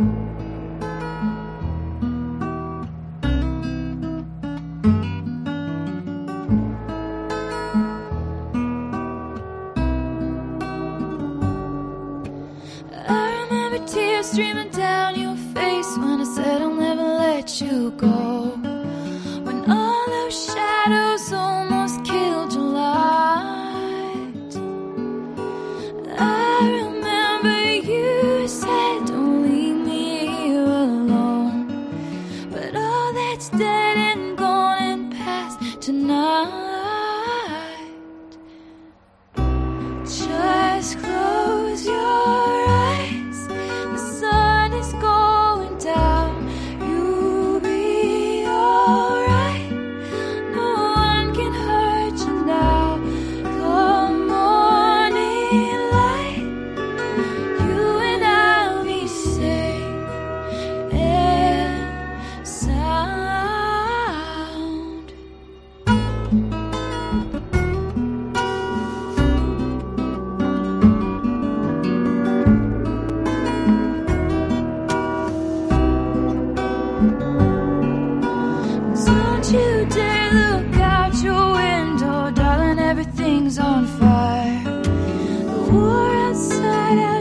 I remember tears streaming down your face when I said I'll never let you go. you dare look out your window, darling, everything's on fire. The war outside.